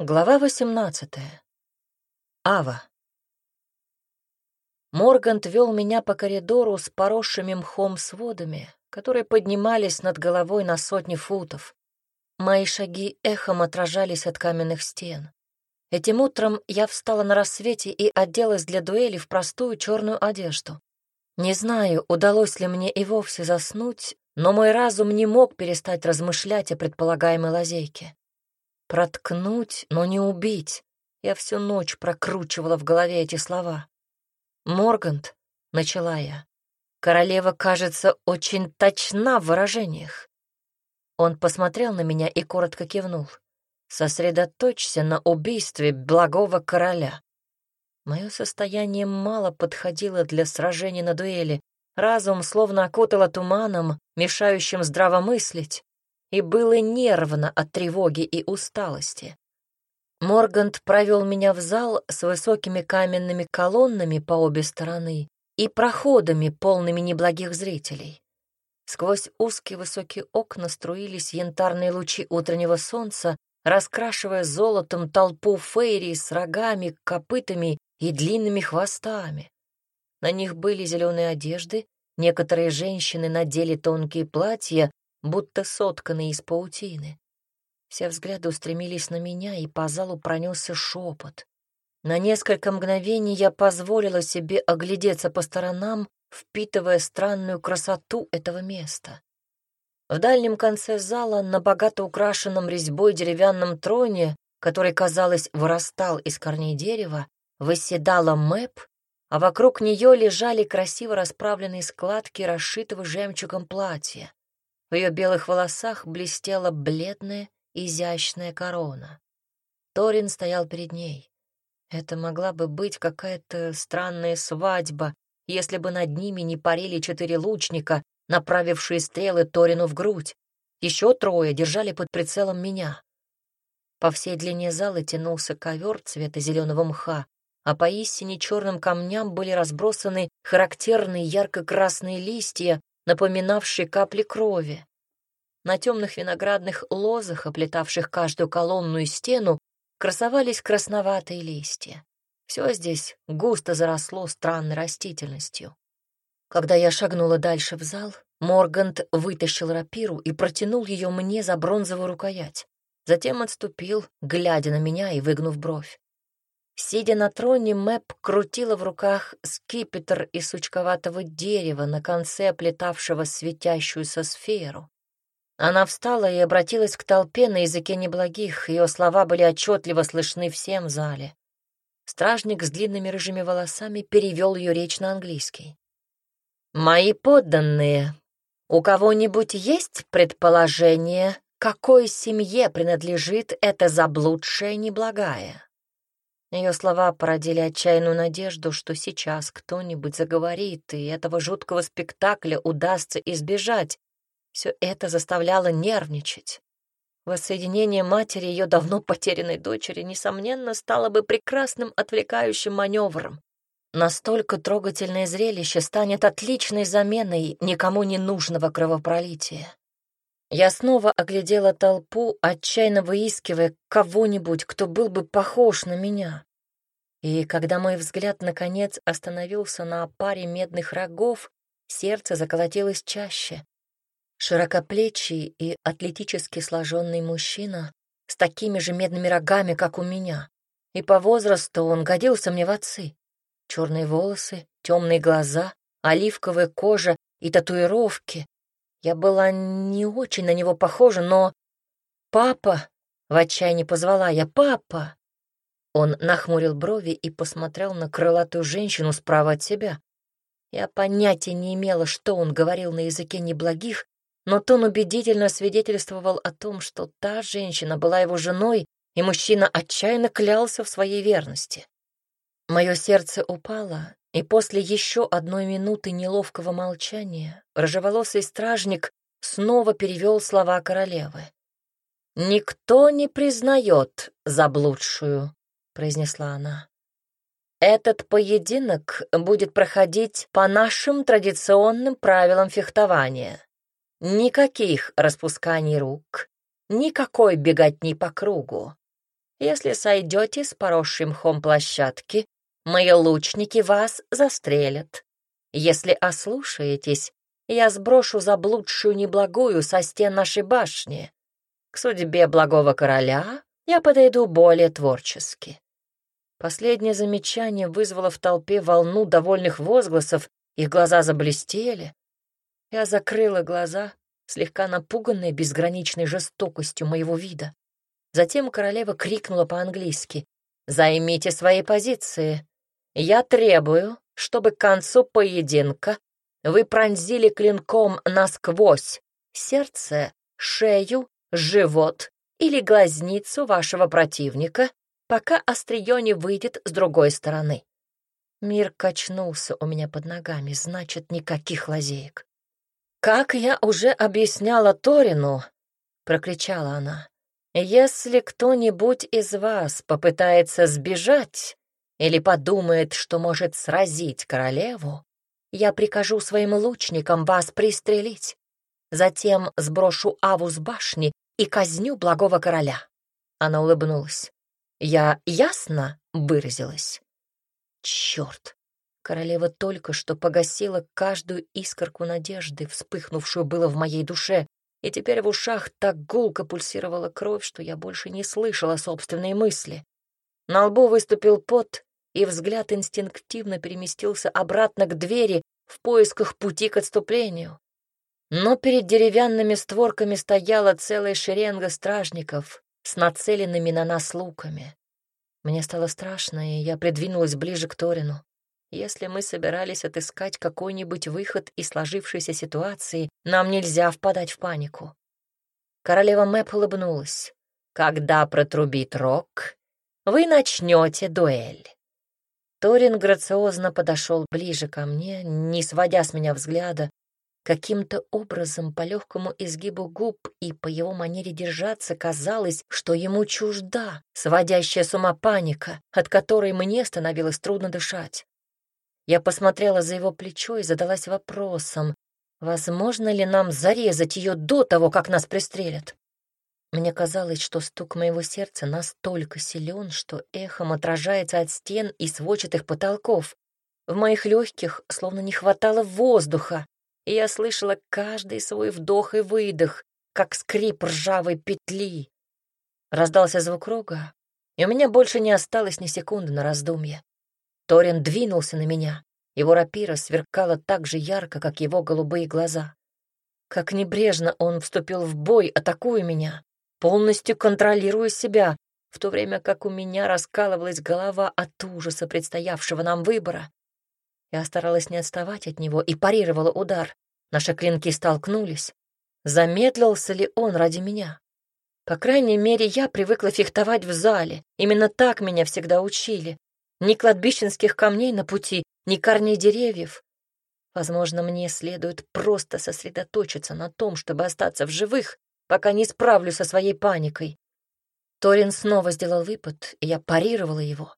Глава 18. Ава. Моргант вел меня по коридору с поросшими мхом сводами, которые поднимались над головой на сотни футов. Мои шаги эхом отражались от каменных стен. Этим утром я встала на рассвете и оделась для дуэли в простую черную одежду. Не знаю, удалось ли мне и вовсе заснуть, но мой разум не мог перестать размышлять о предполагаемой лазейке. Проткнуть, но не убить. Я всю ночь прокручивала в голове эти слова. «Моргант», — начала я, — «королева, кажется, очень точна в выражениях». Он посмотрел на меня и коротко кивнул. «Сосредоточься на убийстве благого короля». Мое состояние мало подходило для сражения на дуэли. Разум словно окутало туманом, мешающим здраво мыслить и было нервно от тревоги и усталости. Моргант провел меня в зал с высокими каменными колоннами по обе стороны и проходами, полными неблагих зрителей. Сквозь узкие высокие окна струились янтарные лучи утреннего солнца, раскрашивая золотом толпу фейри с рогами, копытами и длинными хвостами. На них были зеленые одежды, некоторые женщины надели тонкие платья, будто сотканный из паутины. Все взгляды устремились на меня, и по залу пронесся шепот. На несколько мгновений я позволила себе оглядеться по сторонам, впитывая странную красоту этого места. В дальнем конце зала, на богато украшенном резьбой деревянном троне, который, казалось, вырастал из корней дерева, восседала Мэп, а вокруг нее лежали красиво расправленные складки расшитого жемчугом платья. В ее белых волосах блестела бледная, изящная корона. Торин стоял перед ней. Это могла бы быть какая-то странная свадьба, если бы над ними не парили четыре лучника, направившие стрелы Торину в грудь. Еще трое держали под прицелом меня. По всей длине зала тянулся ковер цвета зеленого мха, а по истине черным камням были разбросаны характерные ярко-красные листья, напоминавший капли крови. На темных виноградных лозах, оплетавших каждую колонную стену, красовались красноватые листья. Все здесь густо заросло странной растительностью. Когда я шагнула дальше в зал, Моргант вытащил рапиру и протянул ее мне за бронзовую рукоять. Затем отступил, глядя на меня и выгнув бровь. Сидя на троне, Мэп крутила в руках скипетр из сучковатого дерева на конце оплетавшего светящуюся сферу. Она встала и обратилась к толпе на языке неблагих, ее слова были отчетливо слышны всем в зале. Стражник с длинными рыжими волосами перевел ее речь на английский. «Мои подданные, у кого-нибудь есть предположение, какой семье принадлежит эта заблудшая неблагая?» Ее слова породили отчаянную надежду, что сейчас кто-нибудь заговорит, и этого жуткого спектакля удастся избежать. Все это заставляло нервничать. Воссоединение матери ее давно потерянной дочери, несомненно, стало бы прекрасным отвлекающим маневром. Настолько трогательное зрелище станет отличной заменой никому не нужного кровопролития. Я снова оглядела толпу, отчаянно выискивая кого-нибудь, кто был бы похож на меня. И когда мой взгляд, наконец, остановился на паре медных рогов, сердце заколотилось чаще. Широкоплечий и атлетически сложенный мужчина с такими же медными рогами, как у меня. И по возрасту он годился мне в отцы. Черные волосы, темные глаза, оливковая кожа и татуировки, я была не очень на него похожа, но... «Папа!» — в отчаянии позвала я. «Папа!» Он нахмурил брови и посмотрел на крылатую женщину справа от себя. Я понятия не имела, что он говорил на языке неблагих, но тон убедительно свидетельствовал о том, что та женщина была его женой, и мужчина отчаянно клялся в своей верности. Мое сердце упало, и после еще одной минуты неловкого молчания рыжеволосый стражник снова перевел слова королевы. «Никто не признает заблудшую», — произнесла она. «Этот поединок будет проходить по нашим традиционным правилам фехтования. Никаких распусканий рук, никакой беготни по кругу. Если сойдете с поросшим мхом площадки, мои лучники вас застрелят. Если ослушаетесь, я сброшу заблудшую неблагую со стен нашей башни. К судьбе благого короля я подойду более творчески. Последнее замечание вызвало в толпе волну довольных возгласов, их глаза заблестели. Я закрыла глаза, слегка напуганная безграничной жестокостью моего вида. Затем королева крикнула по-английски «Займите свои позиции. Я требую, чтобы к концу поединка вы пронзили клинком насквозь сердце, шею, живот или глазницу вашего противника, пока острие не выйдет с другой стороны. Мир качнулся у меня под ногами, значит, никаких лазеек. «Как я уже объясняла Торину», — прокричала она, «если кто-нибудь из вас попытается сбежать или подумает, что может сразить королеву, я прикажу своим лучникам вас пристрелить. Затем сброшу Аву с башни и казню благого короля». Она улыбнулась. «Я ясно выразилась?» «Черт!» Королева только что погасила каждую искорку надежды, вспыхнувшую было в моей душе, и теперь в ушах так гулко пульсировала кровь, что я больше не слышала собственные мысли. На лбу выступил пот, и взгляд инстинктивно переместился обратно к двери в поисках пути к отступлению. Но перед деревянными створками стояла целая шеренга стражников с нацеленными на нас луками. Мне стало страшно, и я придвинулась ближе к Торину. Если мы собирались отыскать какой-нибудь выход из сложившейся ситуации, нам нельзя впадать в панику. Королева Мэп улыбнулась. «Когда протрубит рог, вы начнете дуэль». Торин грациозно подошел ближе ко мне, не сводя с меня взгляда, Каким-то образом по легкому изгибу губ и по его манере держаться казалось, что ему чужда сводящая с ума паника, от которой мне становилось трудно дышать. Я посмотрела за его плечо и задалась вопросом, возможно ли нам зарезать ее до того, как нас пристрелят. Мне казалось, что стук моего сердца настолько силен, что эхом отражается от стен и сводчатых потолков. В моих легких словно не хватало воздуха, и я слышала каждый свой вдох и выдох, как скрип ржавой петли. Раздался звук рога, и у меня больше не осталось ни секунды на раздумье. Торин двинулся на меня. Его рапира сверкала так же ярко, как его голубые глаза. Как небрежно он вступил в бой, атакуя меня, полностью контролируя себя, в то время как у меня раскалывалась голова от ужаса предстоявшего нам выбора. Я старалась не отставать от него и парировала удар. Наши клинки столкнулись. Замедлился ли он ради меня? По крайней мере, я привыкла фехтовать в зале. Именно так меня всегда учили. Ни кладбищенских камней на пути, ни корней деревьев. Возможно, мне следует просто сосредоточиться на том, чтобы остаться в живых, пока не справлюсь со своей паникой. Торин снова сделал выпад, и я парировала его.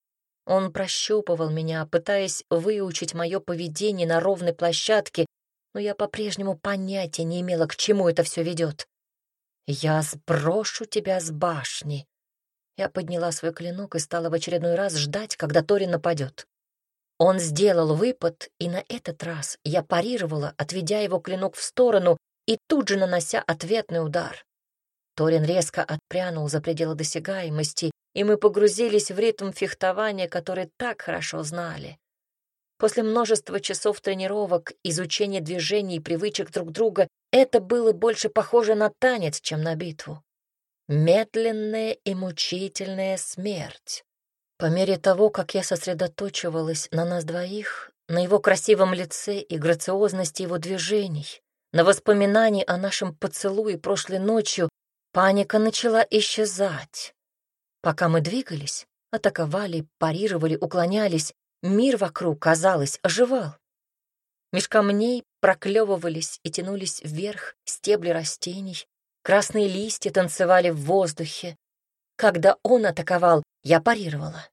Он прощупывал меня, пытаясь выучить мое поведение на ровной площадке, но я по-прежнему понятия не имела, к чему это все ведет. «Я сброшу тебя с башни». Я подняла свой клинок и стала в очередной раз ждать, когда Торин нападет. Он сделал выпад, и на этот раз я парировала, отведя его клинок в сторону и тут же нанося ответный удар. Торин резко отпрянул за пределы досягаемости, и мы погрузились в ритм фехтования, который так хорошо знали. После множества часов тренировок, изучения движений и привычек друг друга, это было больше похоже на танец, чем на битву. Медленная и мучительная смерть. По мере того, как я сосредоточивалась на нас двоих, на его красивом лице и грациозности его движений, на воспоминании о нашем поцелуе прошлой ночью, паника начала исчезать. Пока мы двигались, атаковали, парировали, уклонялись, мир вокруг, казалось, оживал. Меж камней проклевывались и тянулись вверх стебли растений, красные листья танцевали в воздухе. Когда он атаковал, я парировала.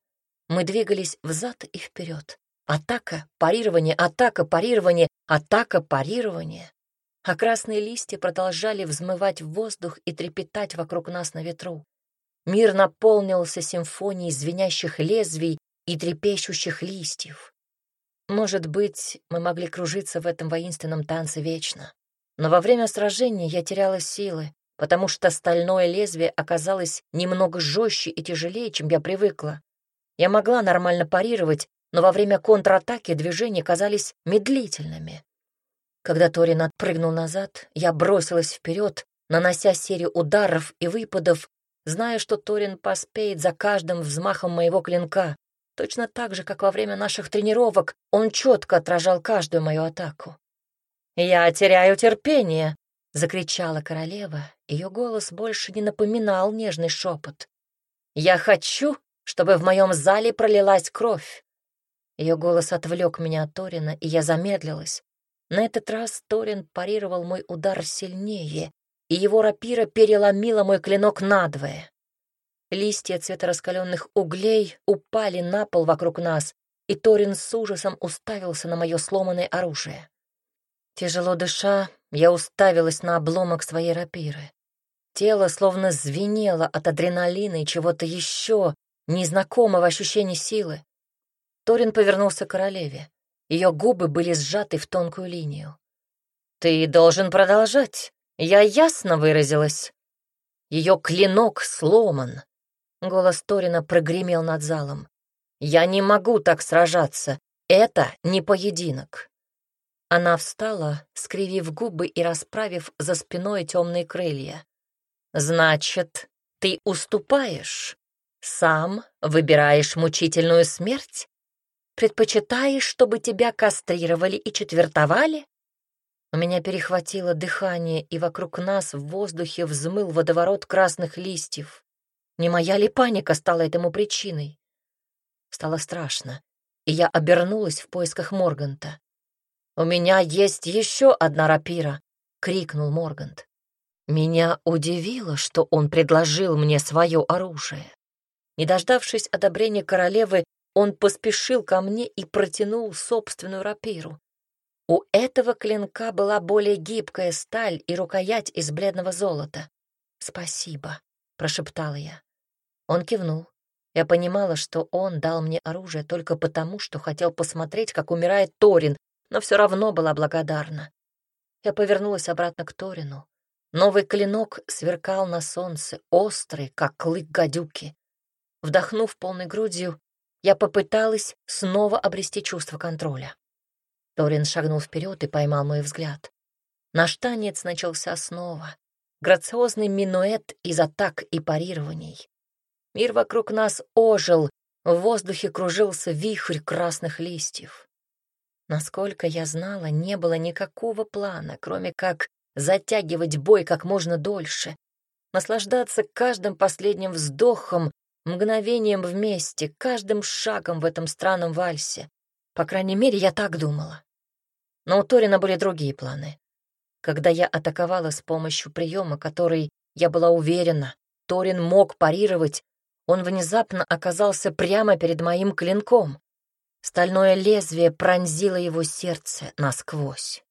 Мы двигались взад и вперед. Атака, парирование, атака, парирование, атака, парирование. А красные листья продолжали взмывать в воздух и трепетать вокруг нас на ветру. мир наполнился симфонией звенящих лезвий и трепещущих листьев. Может быть, мы могли кружиться в этом воинственном танце вечно. Но во время сражения я теряла силы, потому что стальное лезвие оказалось немного жестче и тяжелее, чем я привыкла. Я могла нормально парировать, но во время контратаки движения казались медлительными. Когда Торин отпрыгнул назад, я бросилась вперед, нанося серию ударов и выпадов, зная, что Торин поспеет за каждым взмахом моего клинка, точно так же, как во время наших тренировок он четко отражал каждую мою атаку. «Я теряю терпение!» — закричала королева. Ее голос больше не напоминал нежный шепот. «Я хочу, чтобы в моем зале пролилась кровь!» Ее голос отвлек меня от Торина, и я замедлилась. На этот раз Торин парировал мой удар сильнее, и его рапира переломила мой клинок надвое. Листья цвета раскаленных углей упали на пол вокруг нас, и Торин с ужасом уставился на мое сломанное оружие. Тяжело дыша, я уставилась на обломок своей рапиры. Тело словно звенело от адреналина и чего-то еще, незнакомого ощущения силы. Торин повернулся к королеве. Ее губы были сжаты в тонкую линию. «Ты должен продолжать. Я ясно выразилась. Ее клинок сломан». Голос Торина прогремел над залом. «Я не могу так сражаться. Это не поединок». Она встала, скривив губы и расправив за спиной темные крылья. «Значит, ты уступаешь? Сам выбираешь мучительную смерть? Предпочитаешь, чтобы тебя кастрировали и четвертовали?» У меня перехватило дыхание, и вокруг нас в воздухе взмыл водоворот красных листьев. Не моя ли паника стала этому причиной? Стало страшно, и я обернулась в поисках Морганта. «У меня есть еще одна рапира!» — крикнул Моргант. Меня удивило, что он предложил мне свое оружие. Не дождавшись одобрения королевы, он поспешил ко мне и протянул собственную рапиру. У этого клинка была более гибкая сталь и рукоять из бледного золота. «Спасибо», — прошептала я. Он кивнул. Я понимала, что он дал мне оружие только потому, что хотел посмотреть, как умирает Торин, но все равно была благодарна. Я повернулась обратно к Торину. Новый клинок сверкал на солнце, острый, как клык гадюки. Вдохнув полной грудью, я попыталась снова обрести чувство контроля. Торин шагнул вперед и поймал мой взгляд. Наш танец начался снова. Грациозный минуэт из атак и парирований. Мир вокруг нас ожил, в воздухе кружился вихрь красных листьев. Насколько я знала, не было никакого плана, кроме как затягивать бой как можно дольше, наслаждаться каждым последним вздохом, мгновением вместе, каждым шагом в этом странном вальсе. По крайней мере, я так думала. Но у Торина были другие планы. Когда я атаковала с помощью приема, который, я была уверена, Торин мог парировать, он внезапно оказался прямо перед моим клинком. Стальное лезвие пронзило его сердце насквозь.